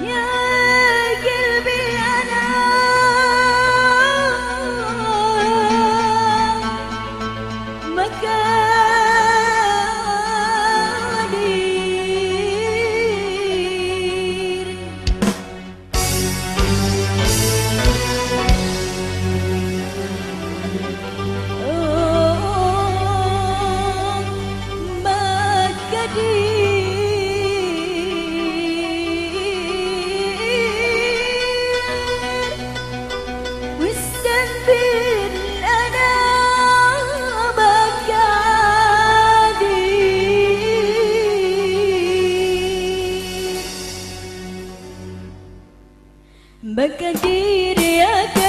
天。Bekadiri aku